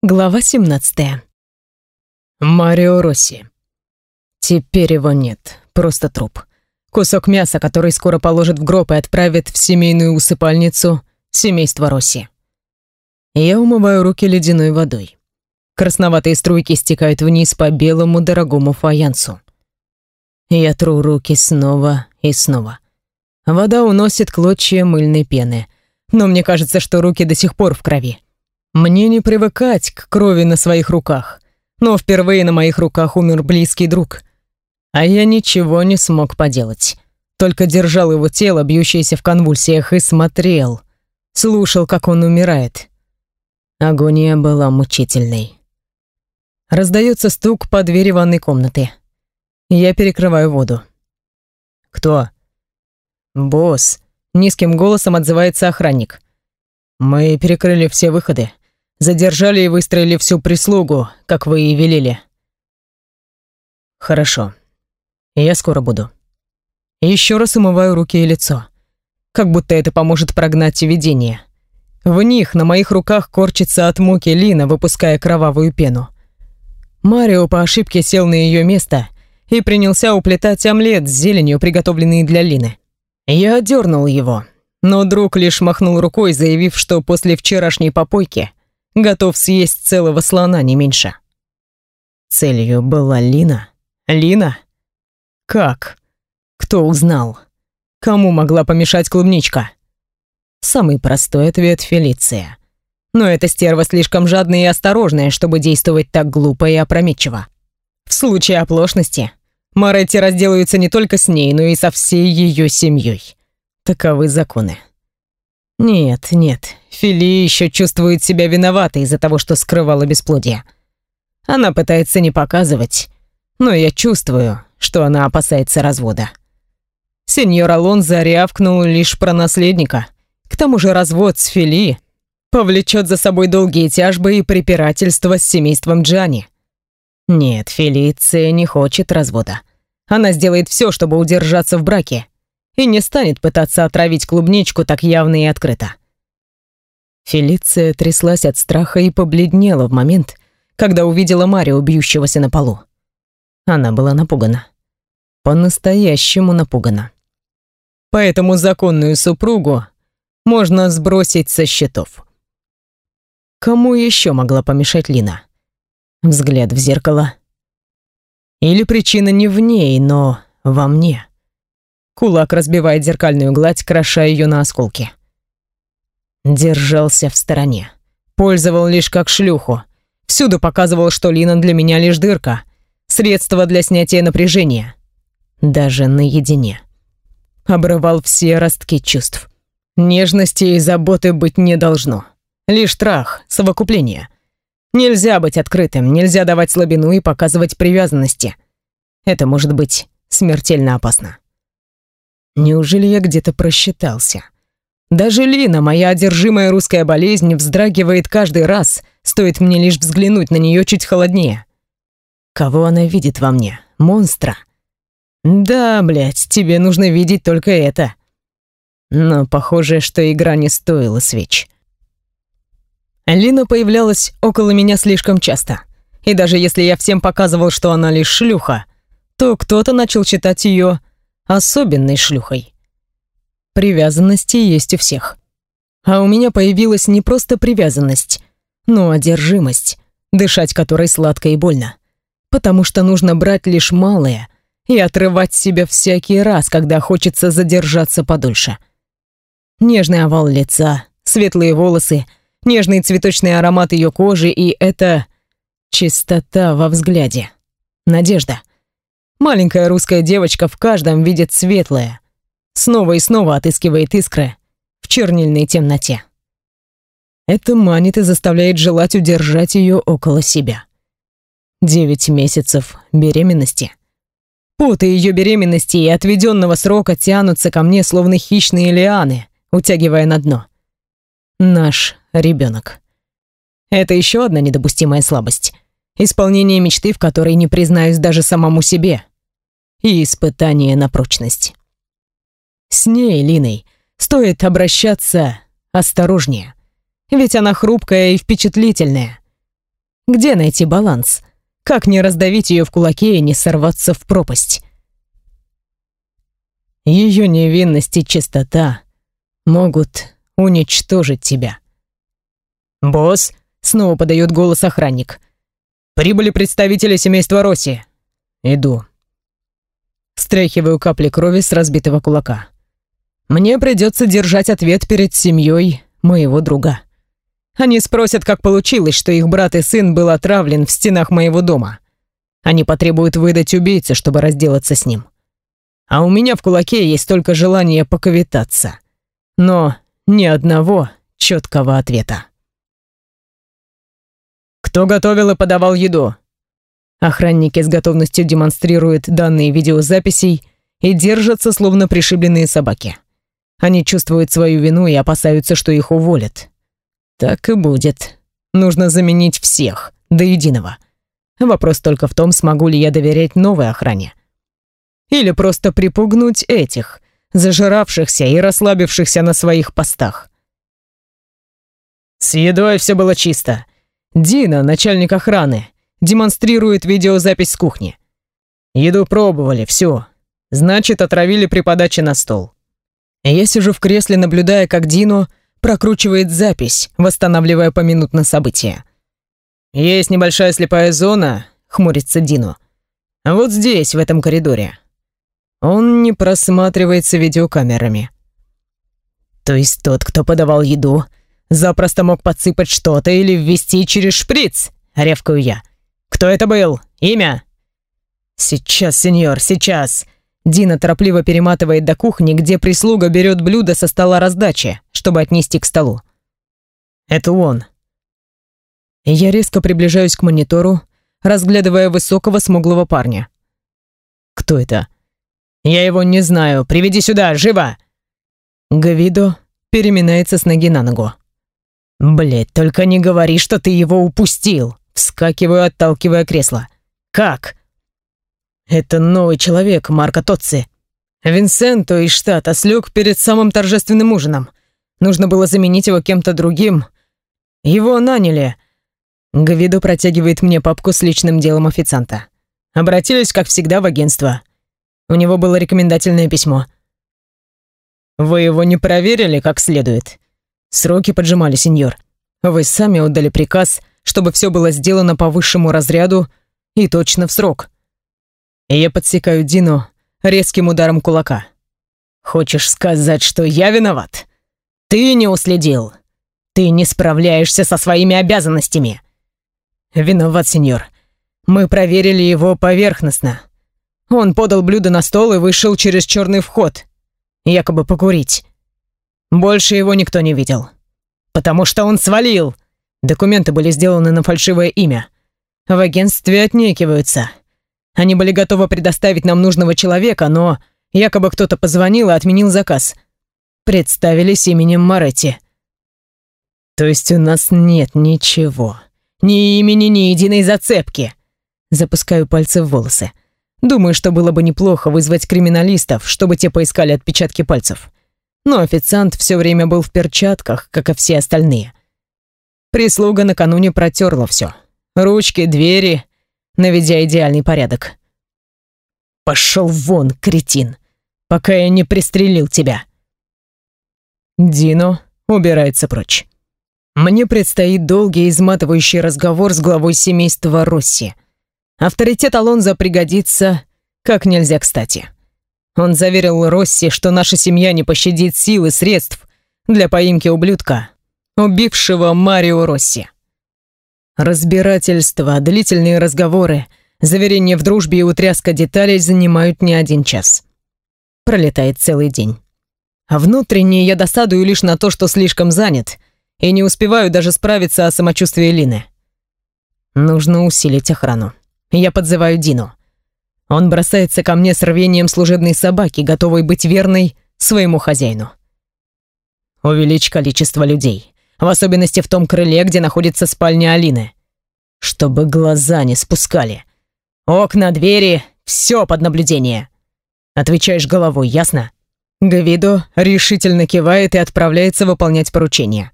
Глава 17. Марио Росси. Теперь его нет, просто труп. Кусок мяса, который скоро положат в гроб и отправят в семейную усыпальницу семейства Росси. Я умываю руки ледяной водой. Красноватые струйки стекают вниз по белому дорогому фаянсу. Я тру руки снова и снова. Вода уносит клочья мыльной пены, но мне кажется, что руки до сих пор в крови. Мне не привыкать к крови на своих руках, но впервые на моих руках умер близкий друг. А я ничего не смог поделать. Только держал его тело, бьющееся в конвульсиях, и смотрел. Слушал, как он умирает. Агония была мучительной. Раздается стук по двери ванной комнаты. Я перекрываю воду. «Кто?» «Босс», — низким голосом отзывается охранник. «Мы перекрыли все выходы. Задержали и выстроили всю прислугу, как вы и велели». «Хорошо. Я скоро буду». Еще раз умываю руки и лицо. Как будто это поможет прогнать видение. В них на моих руках корчится от муки Лина, выпуская кровавую пену. Марио по ошибке сел на ее место и принялся уплетать омлет с зеленью, приготовленный для Лины. Я отдернул его, но друг лишь махнул рукой, заявив, что после вчерашней попойки готов съесть целого слона, не меньше. Целью была Лина? Лина? Как? Кто узнал? Кому могла помешать клубничка? Самый простой ответ — Фелиция. Но эта стерва слишком жадная и осторожная, чтобы действовать так глупо и опрометчиво. В случае оплошности Моретти разделаются не только с ней, но и со всей ее семьей. Таковы законы. Нет, нет, Фили еще чувствует себя виноватой из-за того, что скрывала бесплодие. Она пытается не показывать, но я чувствую, что она опасается развода. Сеньор Алонзо рявкнул лишь про наследника. К тому же развод с Фили повлечет за собой долгие тяжбы и препирательства с семейством Джани. Нет, Фелиция не хочет развода. Она сделает все, чтобы удержаться в браке, и не станет пытаться отравить клубничку так явно и открыто. Фелиция тряслась от страха и побледнела в момент, когда увидела Марио, бьющегося на полу. Она была напугана. По-настоящему напугана. Поэтому законную супругу можно сбросить со счетов. Кому еще могла помешать Лина? Взгляд в зеркало. Или причина не в ней, но во мне. Кулак разбивает зеркальную гладь, кроша ее на осколки. Держался в стороне. Пользовал лишь как шлюху. Всюду показывал, что Лина для меня лишь дырка. Средство для снятия напряжения. Даже наедине. Обрывал все ростки чувств. Нежности и заботы быть не должно. Лишь трах, совокупление. Нельзя быть открытым, нельзя давать слабину и показывать привязанности. Это может быть смертельно опасно. Неужели я где-то просчитался? Даже Лина, моя одержимая русская болезнь, вздрагивает каждый раз, стоит мне лишь взглянуть на нее чуть холоднее. Кого она видит во мне? Монстра? Да, блядь, тебе нужно видеть только это. Но похоже, что игра не стоила свеч. Лина появлялась около меня слишком часто. И даже если я всем показывал, что она лишь шлюха, то кто-то начал считать ее особенной шлюхой. Привязанности есть у всех. А у меня появилась не просто привязанность, но одержимость, дышать которой сладко и больно. Потому что нужно брать лишь малое и отрывать себя всякий раз, когда хочется задержаться подольше. Нежный овал лица, светлые волосы — нежный цветочный аромат ее кожи и это чистота во взгляде. Надежда. Маленькая русская девочка в каждом видит светлое. Снова и снова отыскивает искры в чернильной темноте. Это манит и заставляет желать удержать ее около себя. Девять месяцев беременности. Путы ее беременности и отведенного срока тянутся ко мне, словно хищные лианы, утягивая на дно. Наш ребенок. Это еще одна недопустимая слабость. Исполнение мечты, в которой не признаюсь даже самому себе. И испытание на прочность. С ней, Линой, стоит обращаться осторожнее. Ведь она хрупкая и впечатлительная. Где найти баланс? Как не раздавить ее в кулаке и не сорваться в пропасть? Ее невинность и чистота могут уничтожить тебя. «Босс!» — снова подает голос охранник. «Прибыли представители семейства Росси. Иду». Стряхиваю капли крови с разбитого кулака. Мне придется держать ответ перед семьей моего друга. Они спросят, как получилось, что их брат и сын был отравлен в стенах моего дома. Они потребуют выдать убийцу, чтобы разделаться с ним. А у меня в кулаке есть только желание поковитаться. Но ни одного четкого ответа. Кто готовил и подавал еду? Охранники с готовностью демонстрируют данные видеозаписей и держатся словно пришибленные собаки. Они чувствуют свою вину и опасаются, что их уволят. Так и будет. Нужно заменить всех, до единого. Вопрос только в том, смогу ли я доверять новой охране. Или просто припугнуть этих, зажиравшихся и расслабившихся на своих постах. С едой все было чисто. Дина, начальник охраны, демонстрирует видеозапись с кухни. Еду пробовали, все. Значит, отравили при подаче на стол. Я сижу в кресле, наблюдая, как Дино прокручивает запись, восстанавливая поминутно события. «Есть небольшая слепая зона», — хмурится Дино. «Вот здесь, в этом коридоре. Он не просматривается видеокамерами». То есть тот, кто подавал еду, запросто мог подсыпать что-то или ввести через шприц, ревкаю я. «Кто это был? Имя?» «Сейчас, сеньор, сейчас!» Дина торопливо перематывает до кухни, где прислуга берет блюдо со стола раздачи, чтобы отнести к столу. Это он. Я резко приближаюсь к монитору, разглядывая высокого смуглого парня. Кто это? Я его не знаю. Приведи сюда, живо! Гавидо переминается с ноги на ногу. Блять, только не говори, что ты его упустил. Вскакиваю, отталкивая кресло. Как? Это новый человек, Марко Тоцци. Винсенто из штата слег перед самым торжественным ужином. Нужно было заменить его кем-то другим. Его наняли. Гавидо протягивает мне папку с личным делом официанта. Обратились, как всегда, в агентство. У него было рекомендательное письмо. Вы его не проверили как следует. Сроки поджимали, сеньор. Вы сами отдали приказ, чтобы все было сделано по высшему разряду и точно в срок. Я подсекаю Дину резким ударом кулака. «Хочешь сказать, что я виноват? Ты не уследил. Ты не справляешься со своими обязанностями». «Виноват, сеньор. Мы проверили его поверхностно. Он подал блюдо на стол и вышел через черный вход, якобы покурить. Больше его никто не видел. Потому что он свалил. Документы были сделаны на фальшивое имя. В агентстве отнекиваются. Они были готовы предоставить нам нужного человека, но якобы кто-то позвонил и отменил заказ. Представились именем Моретти. То есть у нас нет ничего. Ни имени, ни единой зацепки. Запускаю пальцы в волосы. Думаю, что было бы неплохо вызвать криминалистов, чтобы те поискали отпечатки пальцев. Но официант все время был в перчатках, как и все остальные. Прислуга накануне протерла все. Ручки, двери, наведя идеальный порядок. «Пошел вон, кретин, пока я не пристрелил тебя!» Дино убирается прочь. Мне предстоит долгий изматывающий разговор с главой семейства Росси. Авторитет Алонза пригодится как нельзя кстати. Он заверил Росси, что наша семья не пощадит сил и средств для поимки ублюдка, убившего Марио Росси. Разбирательства, длительные разговоры, заверения в дружбе и утряска деталей занимают не один час. Пролетает целый день. А внутренне я досадую лишь на то, что слишком занят, и не успеваю даже справиться о самочувствии Лины. Нужно усилить охрану. Я подзываю Дину. Он бросается ко мне с рвением служебной собаки, готовой быть верной своему хозяину. Увеличь количество людей в особенности в том крыле, где находится спальня Алины. Чтобы глаза не спускали. Окна, двери, все под наблюдение. Отвечаешь головой, ясно? Гавидо решительно кивает и отправляется выполнять поручение.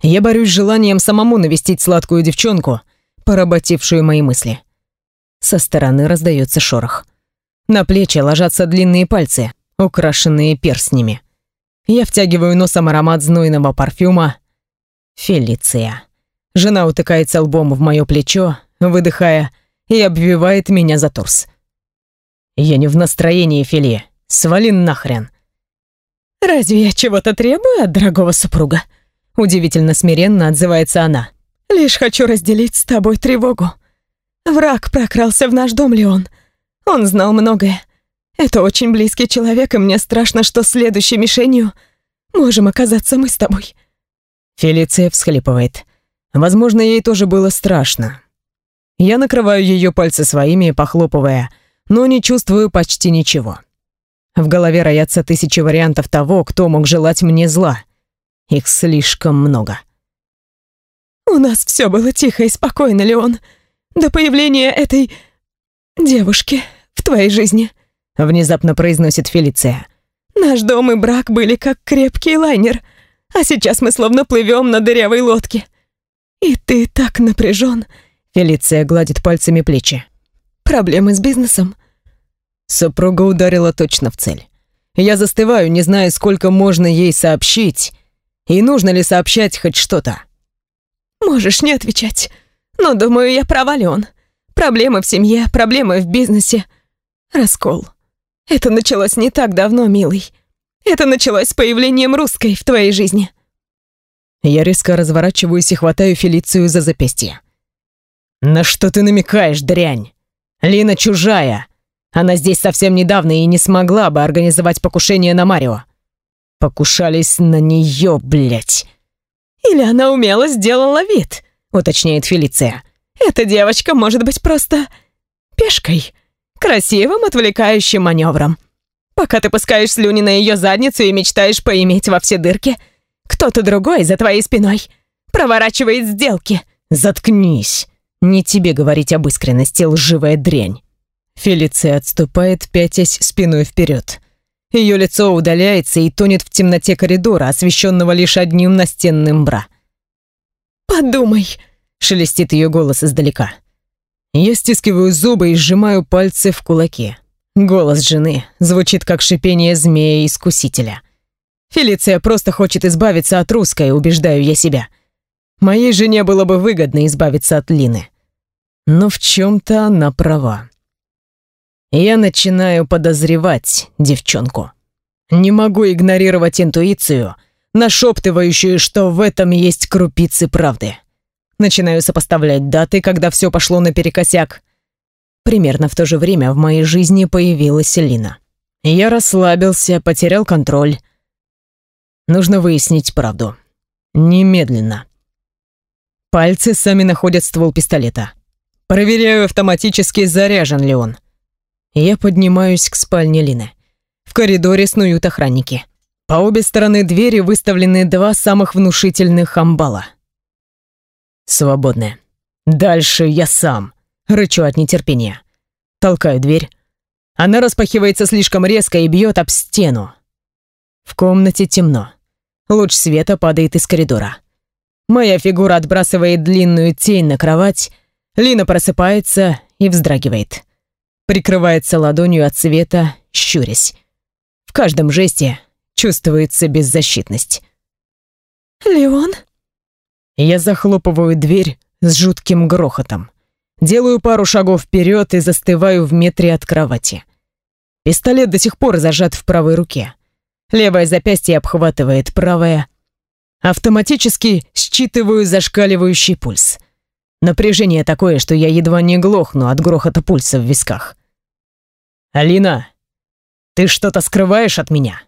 Я борюсь с желанием самому навестить сладкую девчонку, поработившую мои мысли. Со стороны раздается шорох. На плечи ложатся длинные пальцы, украшенные перстнями. Я втягиваю носом аромат знойного парфюма. Фелиция. Жена утыкается лбом в мое плечо, выдыхая, и обвивает меня за торс. Я не в настроении, Фели. Свали нахрен. «Разве я чего-то требую от дорогого супруга?» Удивительно смиренно отзывается она. «Лишь хочу разделить с тобой тревогу. Враг прокрался в наш дом, Леон. Он знал многое. Это очень близкий человек, и мне страшно, что следующей мишенью можем оказаться мы с тобой». Фелиция всхлипывает. Возможно, ей тоже было страшно. Я накрываю ее пальцы своими, похлопывая, но не чувствую почти ничего. В голове роятся тысячи вариантов того, кто мог желать мне зла. Их слишком много. «У нас все было тихо и спокойно, Леон. До появления этой... девушки в твоей жизни», — внезапно произносит Фелиция. «Наш дом и брак были как крепкий лайнер, а сейчас мы словно плывем на дырявой лодке. И ты так напряжен. Фелиция гладит пальцами плечи. «Проблемы с бизнесом?» Супруга ударила точно в цель. Я застываю, не зная, сколько можно ей сообщить, и нужно ли сообщать хоть что-то. «Можешь не отвечать, но, думаю, я права, Леон. Проблемы в семье, проблемы в бизнесе. Раскол. Это началось не так давно, милый. Это началось с появлением русской в твоей жизни». Я резко разворачиваюсь и хватаю Фелицию за запястье. «На что ты намекаешь, дрянь? Лина чужая, она здесь совсем недавно и не смогла бы организовать покушение на Марио. Покушались на нее, блядь. Или она умело сделала вид, уточняет Фелиция. Эта девочка может быть просто пешкой, красивым отвлекающим маневром. Пока ты пускаешь слюни на ее задницу и мечтаешь поиметь во все дырки, кто-то другой за твоей спиной проворачивает сделки. Заткнись. Не тебе говорить об искренности, лживая дрянь. Фелиция отступает, пятясь спиной вперед. Ее лицо удаляется и тонет в темноте коридора, освещенного лишь одним настенным бра. «Подумай!» — шелестит ее голос издалека. Я стискиваю зубы и сжимаю пальцы в кулаки. Голос жены звучит как шипение змея-искусителя. Фелиция просто хочет избавиться от русской, убеждаю я себя. Моей жене было бы выгодно избавиться от Лины. Но в чем-то она права. Я начинаю подозревать девчонку. Не могу игнорировать интуицию, нашептывающую, что в этом есть крупицы правды. Начинаю сопоставлять даты, когда все пошло наперекосяк. Примерно в то же время в моей жизни появилась Лина. Я расслабился, потерял контроль. Нужно выяснить правду. Немедленно. Пальцы сами находят ствол пистолета. Проверяю автоматически, заряжен ли он. Я поднимаюсь к спальне Лины. В коридоре снуют охранники. По обе стороны двери выставлены два самых внушительных амбала. Свободны. Дальше я сам. Рычу от нетерпения. Толкаю дверь. Она распахивается слишком резко и бьет об стену. В комнате темно. Луч света падает из коридора. Моя фигура отбрасывает длинную тень на кровать. Лина просыпается и вздрагивает прикрывается ладонью от света, щурясь. В каждом жесте чувствуется беззащитность. «Леон?» Я захлопываю дверь с жутким грохотом. Делаю пару шагов вперед и застываю в метре от кровати. Пистолет до сих пор зажат в правой руке. Левое запястье обхватывает правое. Автоматически считываю зашкаливающий пульс. Напряжение такое, что я едва не глохну от грохота пульса в висках. «Алина, ты что-то скрываешь от меня?»